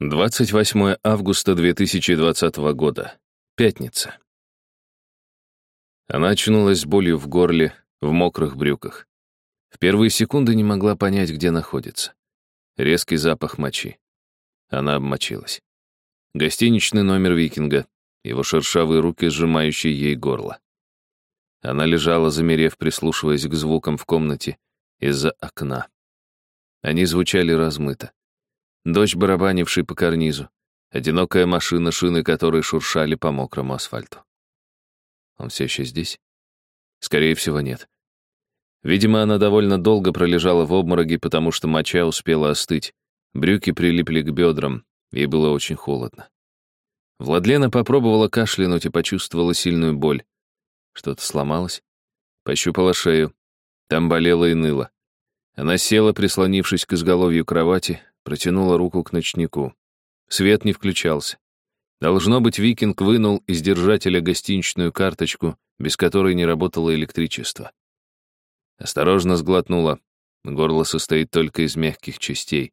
28 августа 2020 года. Пятница. Она очнулась с болью в горле, в мокрых брюках. В первые секунды не могла понять, где находится. Резкий запах мочи. Она обмочилась. Гостиничный номер викинга, его шершавые руки, сжимающие ей горло. Она лежала, замерев, прислушиваясь к звукам в комнате из-за окна. Они звучали размыто. Дождь, барабанивший по карнизу. Одинокая машина, шины которой шуршали по мокрому асфальту. Он все еще здесь? Скорее всего, нет. Видимо, она довольно долго пролежала в обмороге, потому что моча успела остыть. Брюки прилипли к бедрам, ей было очень холодно. Владлена попробовала кашлянуть и почувствовала сильную боль. Что-то сломалось. Пощупала шею. Там болело и ныло. Она села, прислонившись к изголовью кровати, протянула руку к ночнику. Свет не включался. Должно быть, викинг вынул из держателя гостиничную карточку, без которой не работало электричество. Осторожно сглотнула. Горло состоит только из мягких частей.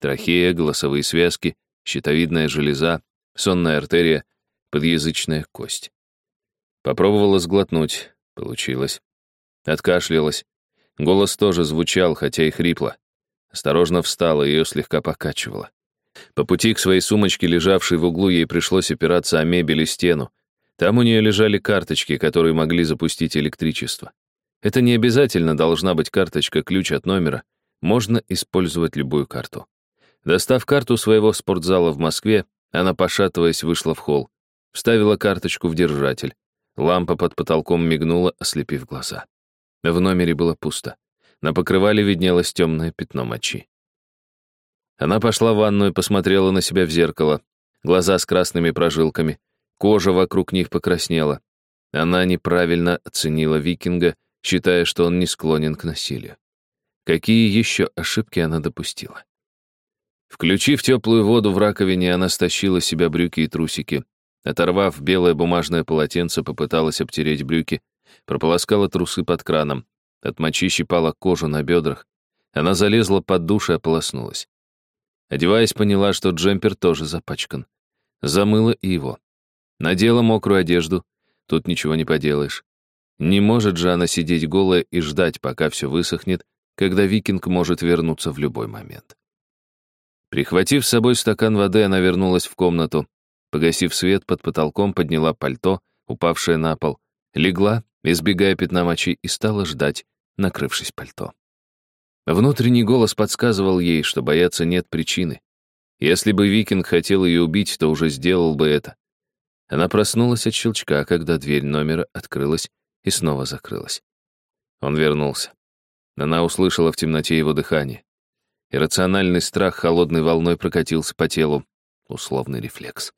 Трахея, голосовые связки, щитовидная железа, сонная артерия, подъязычная кость. Попробовала сглотнуть. Получилось. Откашлялась. Голос тоже звучал, хотя и хрипло. Осторожно встала, ее слегка покачивало. По пути к своей сумочке, лежавшей в углу, ей пришлось опираться о мебель и стену. Там у нее лежали карточки, которые могли запустить электричество. Это не обязательно должна быть карточка-ключ от номера. Можно использовать любую карту. Достав карту своего спортзала в Москве, она, пошатываясь, вышла в холл. Вставила карточку в держатель. Лампа под потолком мигнула, ослепив глаза. В номере было пусто. На покрывале виднелось темное пятно мочи. Она пошла в ванную, посмотрела на себя в зеркало. Глаза с красными прожилками. Кожа вокруг них покраснела. Она неправильно оценила викинга, считая, что он не склонен к насилию. Какие еще ошибки она допустила? Включив теплую воду в раковине, она стащила себя брюки и трусики. Оторвав белое бумажное полотенце, попыталась обтереть брюки, прополоскала трусы под краном. От мочи щипала кожу на бедрах. Она залезла под душ и ополоснулась. Одеваясь, поняла, что джемпер тоже запачкан. Замыла и его. Надела мокрую одежду. Тут ничего не поделаешь. Не может же она сидеть голая и ждать, пока все высохнет, когда викинг может вернуться в любой момент. Прихватив с собой стакан воды, она вернулась в комнату. Погасив свет, под потолком подняла пальто, упавшее на пол, легла избегая пятна мочи, и стала ждать, накрывшись пальто. Внутренний голос подсказывал ей, что бояться нет причины. Если бы викинг хотел ее убить, то уже сделал бы это. Она проснулась от щелчка, когда дверь номера открылась и снова закрылась. Он вернулся. Она услышала в темноте его дыхание. Иррациональный страх холодной волной прокатился по телу. Условный рефлекс.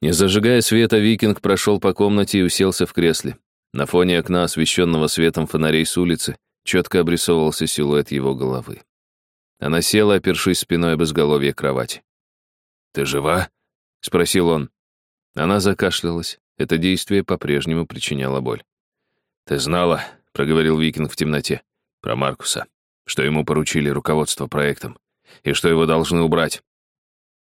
Не зажигая света, викинг прошел по комнате и уселся в кресле. На фоне окна, освещенного светом фонарей с улицы, четко обрисовывался силуэт его головы. Она села, опершись спиной об изголовье кровати. «Ты жива?» — спросил он. Она закашлялась. Это действие по-прежнему причиняло боль. «Ты знала», — проговорил Викинг в темноте, — «про Маркуса, что ему поручили руководство проектом, и что его должны убрать».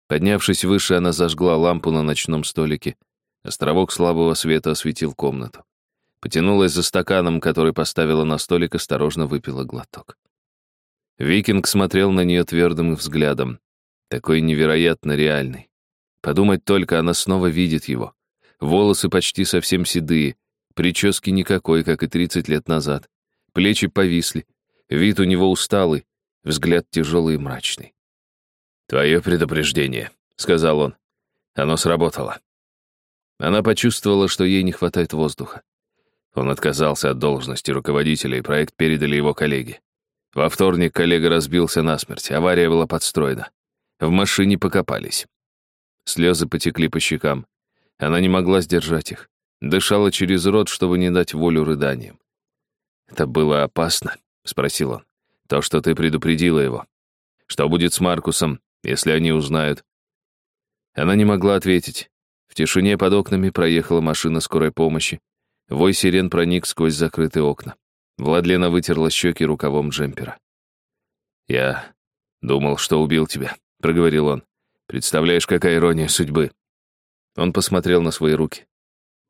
Поднявшись выше, она зажгла лампу на ночном столике. Островок слабого света осветил комнату. Потянулась за стаканом, который поставила на столик, осторожно выпила глоток. Викинг смотрел на нее твердым взглядом. Такой невероятно реальный. Подумать только, она снова видит его. Волосы почти совсем седые, прически никакой, как и 30 лет назад. Плечи повисли, вид у него усталый, взгляд тяжелый и мрачный. «Твое предупреждение», — сказал он. Оно сработало. Она почувствовала, что ей не хватает воздуха. Он отказался от должности руководителя, и проект передали его коллеге. Во вторник коллега разбился насмерть, авария была подстроена. В машине покопались. Слезы потекли по щекам. Она не могла сдержать их. Дышала через рот, чтобы не дать волю рыданиям. «Это было опасно?» — спросил он. «То, что ты предупредила его. Что будет с Маркусом, если они узнают?» Она не могла ответить. В тишине под окнами проехала машина скорой помощи. Вой сирен проник сквозь закрытые окна. Владлена вытерла щеки рукавом джемпера. «Я думал, что убил тебя», — проговорил он. Представляешь, какая ирония судьбы. Он посмотрел на свои руки.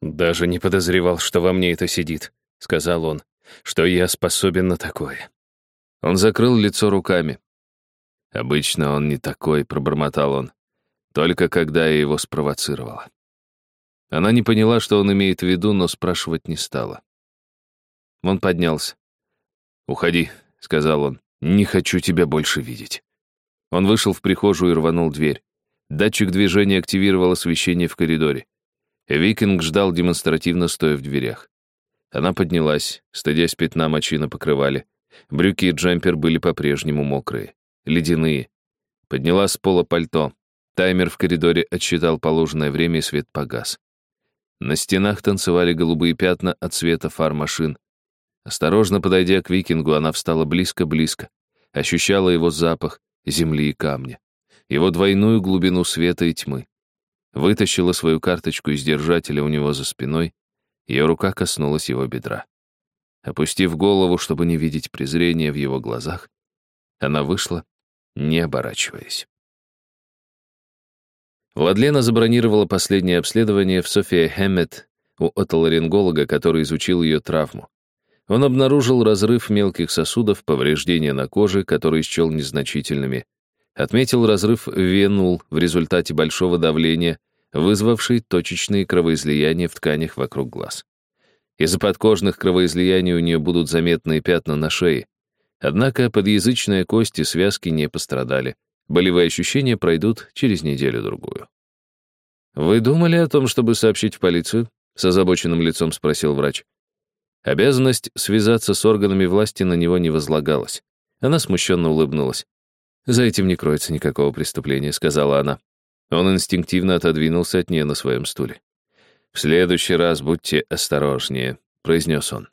«Даже не подозревал, что во мне это сидит», — сказал он, «что я способен на такое». Он закрыл лицо руками. «Обычно он не такой», — пробормотал он, «только когда я его спровоцировала». Она не поняла, что он имеет в виду, но спрашивать не стала. Он поднялся. «Уходи», — сказал он, «не хочу тебя больше видеть». Он вышел в прихожую и рванул дверь. Датчик движения активировал освещение в коридоре. Викинг ждал демонстративно, стоя в дверях. Она поднялась, стыдясь пятна мочи на покрывале. Брюки и джемпер были по-прежнему мокрые, ледяные. Подняла с пола пальто. Таймер в коридоре отсчитал положенное время, и свет погас. На стенах танцевали голубые пятна от света фар машин. Осторожно подойдя к викингу, она встала близко-близко, ощущала его запах земли и камня, его двойную глубину света и тьмы. Вытащила свою карточку из держателя у него за спиной, ее рука коснулась его бедра. Опустив голову, чтобы не видеть презрения в его глазах, она вышла, не оборачиваясь. Владлена забронировала последнее обследование в София Хэммет у отоларинголога, который изучил ее травму. Он обнаружил разрыв мелких сосудов, повреждения на коже, которые счел незначительными. Отметил разрыв венул в результате большого давления, вызвавший точечные кровоизлияния в тканях вокруг глаз. Из-за подкожных кровоизлияний у нее будут заметные пятна на шее. Однако подъязычная кость и связки не пострадали. Болевые ощущения пройдут через неделю-другую. «Вы думали о том, чтобы сообщить в полицию?» — с озабоченным лицом спросил врач. Обязанность связаться с органами власти на него не возлагалась. Она смущенно улыбнулась. «За этим не кроется никакого преступления», — сказала она. Он инстинктивно отодвинулся от нее на своем стуле. «В следующий раз будьте осторожнее», — произнес он.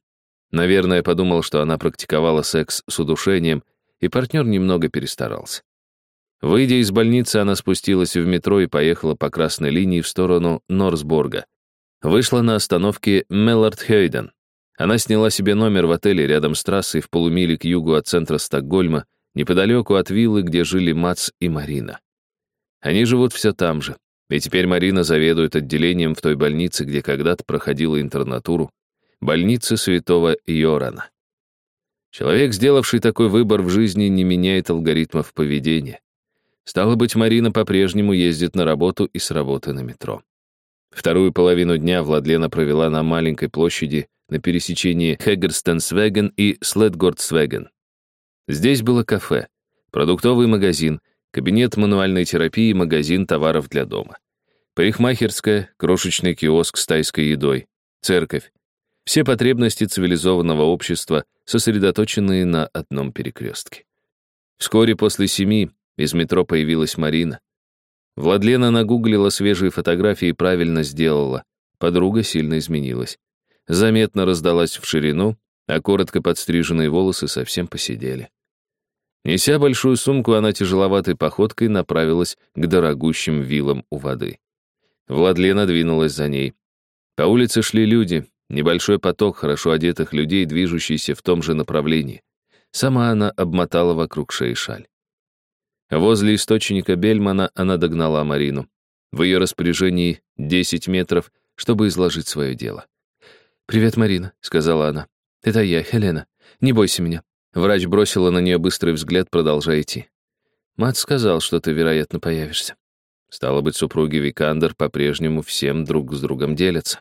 Наверное, подумал, что она практиковала секс с удушением, и партнер немного перестарался. Выйдя из больницы, она спустилась в метро и поехала по красной линии в сторону Норсборга. Вышла на остановке Меллард-Хейден. Она сняла себе номер в отеле рядом с трассой в полумиле к югу от центра Стокгольма, неподалеку от виллы, где жили Мац и Марина. Они живут все там же, и теперь Марина заведует отделением в той больнице, где когда-то проходила интернатуру, больнице святого Йорана. Человек, сделавший такой выбор в жизни, не меняет алгоритмов поведения. Стало быть, Марина по-прежнему ездит на работу и с работы на метро. Вторую половину дня Владлена провела на маленькой площади на пересечении Хегерстенсвеген и Следгордсвеген. Здесь было кафе, продуктовый магазин, кабинет мануальной терапии и магазин товаров для дома. Парикмахерская, крошечный киоск с тайской едой, церковь. Все потребности цивилизованного общества, сосредоточенные на одном перекрестке. Вскоре после семи из метро появилась Марина. Владлена нагуглила свежие фотографии и правильно сделала. Подруга сильно изменилась. Заметно раздалась в ширину, а коротко подстриженные волосы совсем посидели. Неся большую сумку, она тяжеловатой походкой направилась к дорогущим вилам у воды. Владлена двинулась за ней. По улице шли люди, небольшой поток хорошо одетых людей, движущийся в том же направлении. Сама она обмотала вокруг шеи шаль. Возле источника Бельмана она догнала Марину. В ее распоряжении 10 метров, чтобы изложить свое дело. «Привет, Марина», — сказала она. «Это я, Хелена. Не бойся меня». Врач бросила на нее быстрый взгляд, продолжая идти. «Мат сказал, что ты, вероятно, появишься». Стало быть, супруги Викандер по-прежнему всем друг с другом делятся.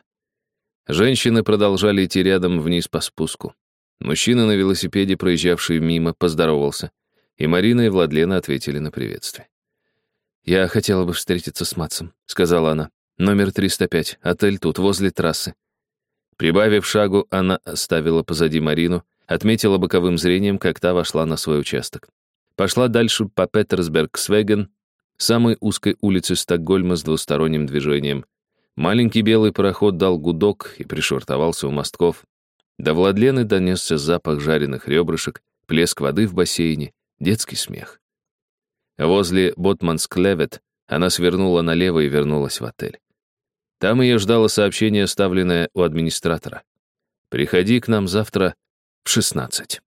Женщины продолжали идти рядом вниз по спуску. Мужчина на велосипеде, проезжавший мимо, поздоровался и Марина и Владлена ответили на приветствие. «Я хотела бы встретиться с Матсом», — сказала она. «Номер 305, отель тут, возле трассы». Прибавив шагу, она оставила позади Марину, отметила боковым зрением, как та вошла на свой участок. Пошла дальше по Петерсберг-Свеген, самой узкой улице Стокгольма с двусторонним движением. Маленький белый пароход дал гудок и пришвартовался у мостков. До Владлены донесся запах жареных ребрышек, плеск воды в бассейне, детский смех. Возле Ботмансклевет она свернула налево и вернулась в отель. Там ее ждало сообщение, оставленное у администратора. «Приходи к нам завтра в шестнадцать».